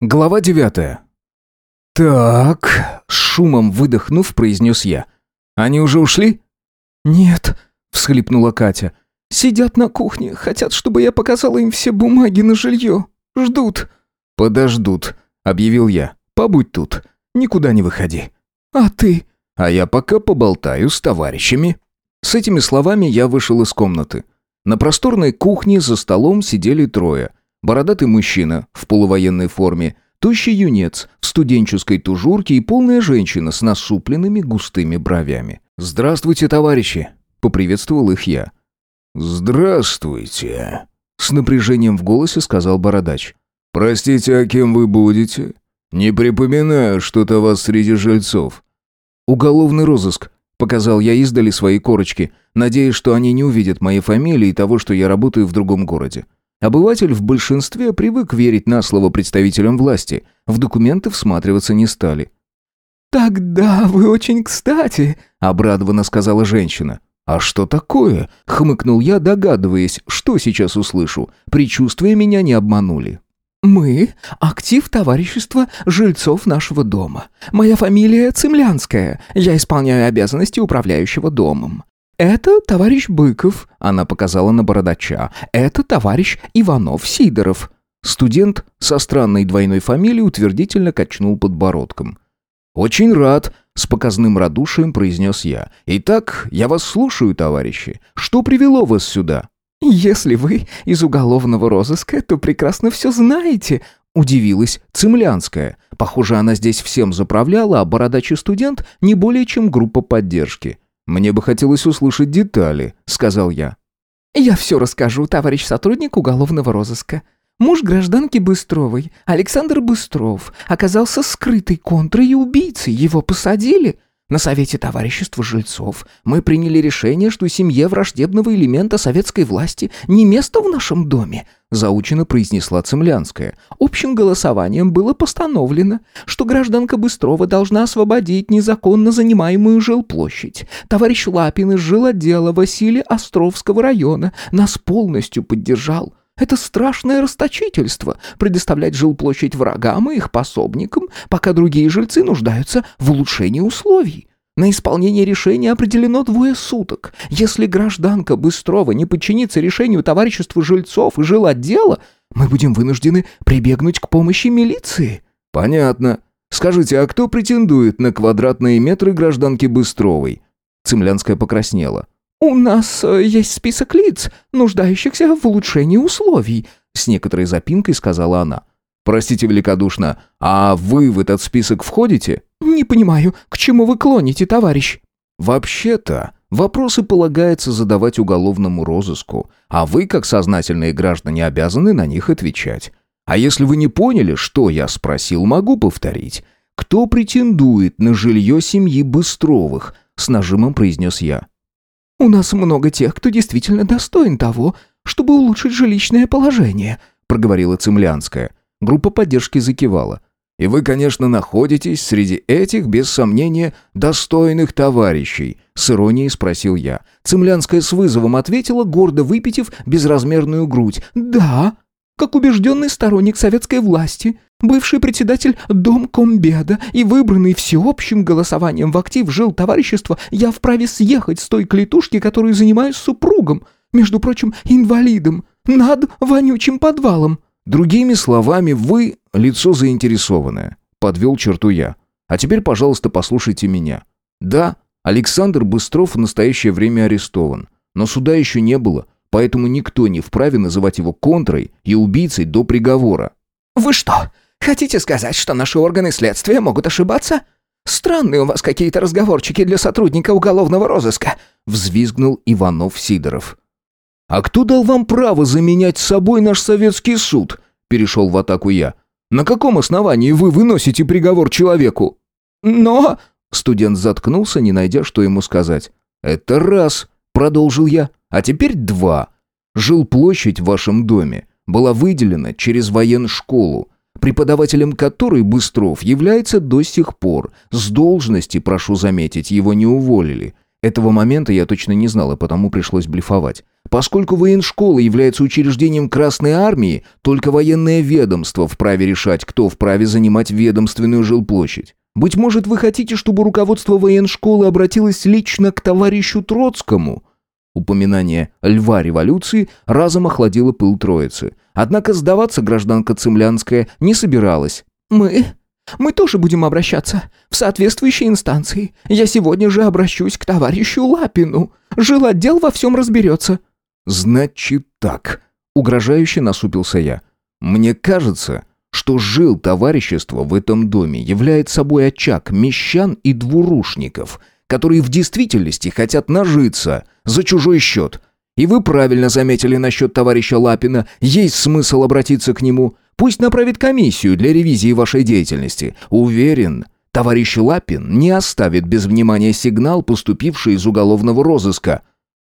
Глава девятая. «Так», — шумом выдохнув, произнес я. «Они уже ушли?» «Нет», — всхлипнула Катя. «Сидят на кухне, хотят, чтобы я показала им все бумаги на жилье. Ждут». «Подождут», — объявил я. «Побудь тут, никуда не выходи». «А ты?» «А я пока поболтаю с товарищами». С этими словами я вышел из комнаты. На просторной кухне за столом сидели трое. Бородатый мужчина в полувоенной форме, тощий юнец в студенческой тужурке и полная женщина с насупленными густыми бровями. «Здравствуйте, товарищи!» — поприветствовал их я. «Здравствуйте!» — с напряжением в голосе сказал бородач. «Простите, а кем вы будете? Не припоминаю что-то вас среди жильцов». «Уголовный розыск», — показал я издали свои корочки, надеясь, что они не увидят моей фамилии и того, что я работаю в другом городе. Обыватель в большинстве привык верить на слово представителям власти. В документы всматриваться не стали. «Тогда вы очень кстати», — обрадованно сказала женщина. «А что такое?» — хмыкнул я, догадываясь, что сейчас услышу. Причувствия меня не обманули. «Мы — актив товарищества жильцов нашего дома. Моя фамилия Цемлянская. Я исполняю обязанности управляющего домом. «Это товарищ Быков», — она показала на бородача. «Это товарищ Иванов-Сидоров». Студент со странной двойной фамилией утвердительно качнул подбородком. «Очень рад», — с показным радушием произнес я. «Итак, я вас слушаю, товарищи. Что привело вас сюда?» «Если вы из уголовного розыска, то прекрасно все знаете», — удивилась Цемлянская. Похоже, она здесь всем заправляла, а бородач и студент не более чем группа поддержки. «Мне бы хотелось услышать детали», — сказал я. «Я все расскажу, товарищ сотрудник уголовного розыска. Муж гражданки Быстровой, Александр Быстров, оказался скрытой контрой и убийцей. Его посадили. На совете товарищества жильцов мы приняли решение, что семье враждебного элемента советской власти не место в нашем доме, заучено произнесла Цемлянская. Общим голосованием было постановлено, что гражданка Быстрова должна освободить незаконно занимаемую жилплощадь. Товарищ Лапин из жилотдела Василия Островского района нас полностью поддержал. Это страшное расточительство – предоставлять жилплощадь врагам и их пособникам, пока другие жильцы нуждаются в улучшении условий. На исполнение решения определено двое суток. Если гражданка Быстрова не подчинится решению товарищества жильцов и жилотдела, мы будем вынуждены прибегнуть к помощи милиции». «Понятно. Скажите, а кто претендует на квадратные метры гражданки Быстровой?» Цемлянская покраснела. «У нас э, есть список лиц, нуждающихся в улучшении условий», с некоторой запинкой сказала она. «Простите великодушно, а вы в этот список входите?» «Не понимаю, к чему вы клоните, товарищ?» «Вообще-то, вопросы полагается задавать уголовному розыску, а вы, как сознательные граждане, обязаны на них отвечать. А если вы не поняли, что я спросил, могу повторить. Кто претендует на жилье семьи Быстровых?» С нажимом произнес я. «У нас много тех, кто действительно достоин того, чтобы улучшить жилищное положение», проговорила Цемлянская. Группа поддержки закивала. «И вы, конечно, находитесь среди этих, без сомнения, достойных товарищей», с иронией спросил я. Цемлянская с вызовом ответила, гордо выпитив безразмерную грудь. «Да, как убежденный сторонник советской власти, бывший председатель Домкомбеда и выбранный всеобщим голосованием в актив жил товарищества, я вправе съехать с той клетушки, которую занимаюсь супругом, между прочим, инвалидом, над вонючим подвалом». Другими словами, вы — лицо заинтересованное. Подвел черту я. А теперь, пожалуйста, послушайте меня. Да, Александр Быстров в настоящее время арестован. Но суда еще не было, поэтому никто не вправе называть его контрой и убийцей до приговора. «Вы что, хотите сказать, что наши органы следствия могут ошибаться? Странные у вас какие-то разговорчики для сотрудника уголовного розыска!» взвизгнул Иванов Сидоров. «А кто дал вам право заменять собой наш советский суд?» Перешел в атаку я. «На каком основании вы выносите приговор человеку?» «Но...» Студент заткнулся, не найдя, что ему сказать. «Это раз», — продолжил я. «А теперь два. Жилплощадь в вашем доме была выделена через военшколу, преподавателем которой Быстров является до сих пор. С должности, прошу заметить, его не уволили. Этого момента я точно не знал, и потому пришлось блефовать. Поскольку военшкола является учреждением Красной Армии, только военное ведомство вправе решать, кто вправе занимать ведомственную жилплощадь. Быть может, вы хотите, чтобы руководство военшколы обратилось лично к товарищу Троцкому? Упоминание «льва революции» разом охладило пыл троицы. Однако сдаваться гражданка Цемлянская не собиралась. «Мы мы тоже будем обращаться в соответствующие инстанции. Я сегодня же обращусь к товарищу Лапину. Жилотдел во всем разберется». «Значит так», — угрожающе насупился я. «Мне кажется, что жил товарищество в этом доме является собой очаг мещан и двурушников, которые в действительности хотят нажиться за чужой счет. И вы правильно заметили насчет товарища Лапина, есть смысл обратиться к нему». Пусть направит комиссию для ревизии вашей деятельности. Уверен, товарищ Лапин не оставит без внимания сигнал, поступивший из уголовного розыска».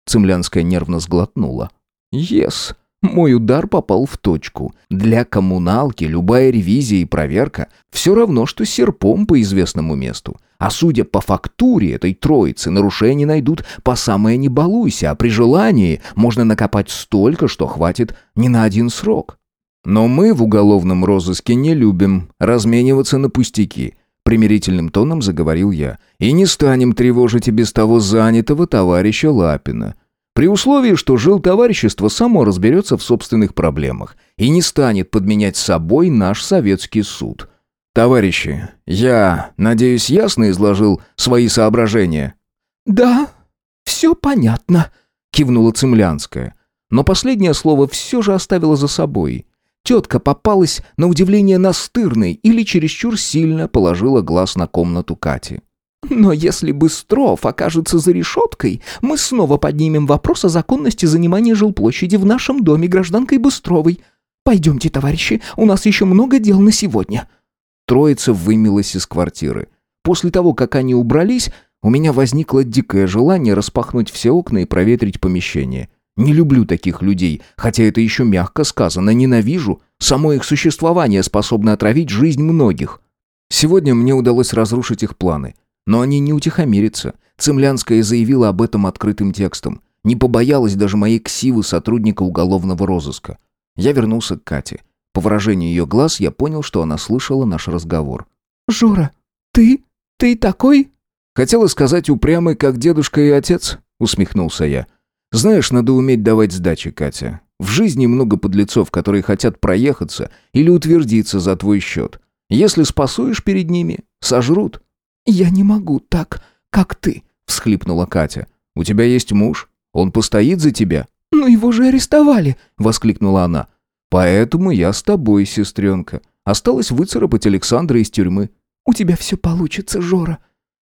Цемлянская нервно сглотнула. «Ес, мой удар попал в точку. Для коммуналки любая ревизия и проверка все равно, что серпом по известному месту. А судя по фактуре этой троицы, нарушений найдут по самое не балуйся, а при желании можно накопать столько, что хватит не на один срок. Но мы в уголовном розыске не любим размениваться на пустяки, примирительным тоном заговорил я. И не станем тревожить и без того занятого товарища Лапина. При условии, что жил товарищество само разберется в собственных проблемах и не станет подменять собой наш советский суд. Товарищи, я, надеюсь, ясно изложил свои соображения. Да, все понятно, кивнула Цемлянская. Но последнее слово все же оставила за собой. Тетка попалась на удивление настырной или чересчур сильно положила глаз на комнату Кати. «Но если Быстров окажется за решеткой, мы снова поднимем вопрос о законности занимания жилплощади в нашем доме гражданкой Быстровой. Пойдемте, товарищи, у нас еще много дел на сегодня». Троица вымилась из квартиры. После того, как они убрались, у меня возникло дикое желание распахнуть все окна и проветрить помещение – не люблю таких людей, хотя это еще мягко сказано, ненавижу. Само их существование способно отравить жизнь многих. Сегодня мне удалось разрушить их планы. Но они не утихомирятся. Цемлянская заявила об этом открытым текстом. Не побоялась даже моей ксивы сотрудника уголовного розыска. Я вернулся к Кате. По выражению ее глаз я понял, что она слышала наш разговор. «Жора, ты? Ты такой?» «Хотела сказать упрямый, как дедушка и отец», — усмехнулся я. Знаешь, надо уметь давать сдачи, Катя. В жизни много подлецов, которые хотят проехаться или утвердиться за твой счет. Если спасуешь перед ними, сожрут». «Я не могу так, как ты», — всхлипнула Катя. «У тебя есть муж? Он постоит за тебя?» «Но его же арестовали», — воскликнула она. «Поэтому я с тобой, сестренка. Осталось выцарапать Александра из тюрьмы». «У тебя все получится, Жора».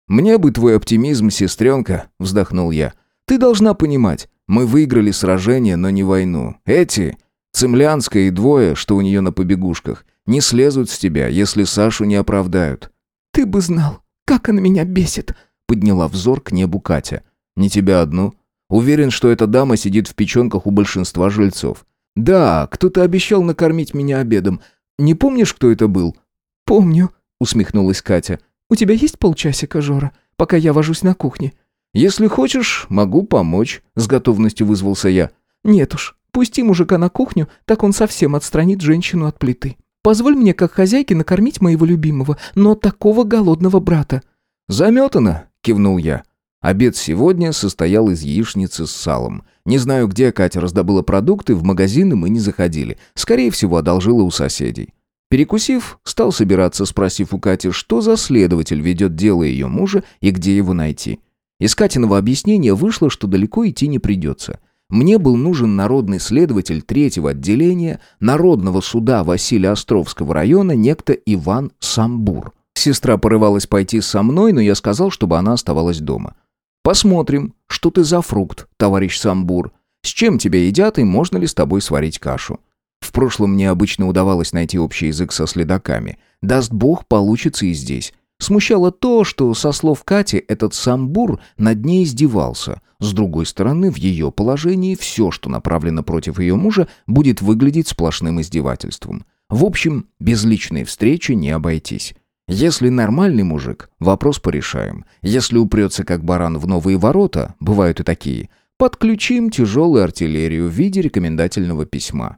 «Мне бы твой оптимизм, сестренка», — вздохнул я. «Ты должна понимать, мы выиграли сражение, но не войну. Эти, Цемлянская и двое, что у нее на побегушках, не слезут с тебя, если Сашу не оправдают». «Ты бы знал, как она меня бесит», — подняла взор к небу Катя. «Не тебя одну. Уверен, что эта дама сидит в печенках у большинства жильцов. Да, кто-то обещал накормить меня обедом. Не помнишь, кто это был?» «Помню», — усмехнулась Катя. «У тебя есть полчасика, Жора, пока я вожусь на кухне?» «Если хочешь, могу помочь», — с готовностью вызвался я. «Нет уж, пусти мужика на кухню, так он совсем отстранит женщину от плиты. Позволь мне, как хозяйке, накормить моего любимого, но такого голодного брата». «Заметано», — кивнул я. Обед сегодня состоял из яичницы с салом. Не знаю, где Катя раздобыла продукты, в магазины мы не заходили. Скорее всего, одолжила у соседей. Перекусив, стал собираться, спросив у Кати, что за следователь ведет дело ее мужа и где его найти. Из Катиного объяснения вышло, что далеко идти не придется. Мне был нужен народный следователь третьего отделения Народного суда Василеостровского района, некто Иван Самбур. Сестра порывалась пойти со мной, но я сказал, чтобы она оставалась дома. «Посмотрим, что ты за фрукт, товарищ Самбур. С чем тебя едят и можно ли с тобой сварить кашу?» В прошлом мне обычно удавалось найти общий язык со следаками. Даст бог, получится и здесь. Смущало то, что, со слов Кати, этот самбур над ней издевался. С другой стороны, в ее положении все, что направлено против ее мужа, будет выглядеть сплошным издевательством. В общем, без личной встречи не обойтись. Если нормальный мужик, вопрос порешаем. Если упрется как баран в новые ворота, бывают и такие, подключим тяжелую артиллерию в виде рекомендательного письма.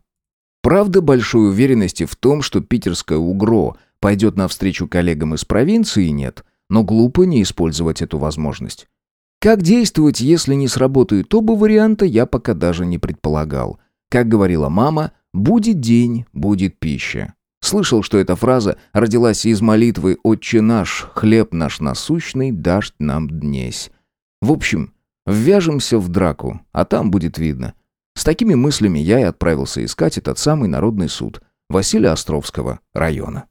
Правда, большой уверенности в том, что питерское УГРО пойдет навстречу коллегам из провинции, нет, но глупо не использовать эту возможность. Как действовать, если не сработают оба варианта, я пока даже не предполагал. Как говорила мама, «будет день, будет пища». Слышал, что эта фраза родилась из молитвы «Отче наш, хлеб наш насущный, дашь нам днесь». В общем, ввяжемся в драку, а там будет видно. С такими мыслями я и отправился искать этот самый народный суд Василия Островского района.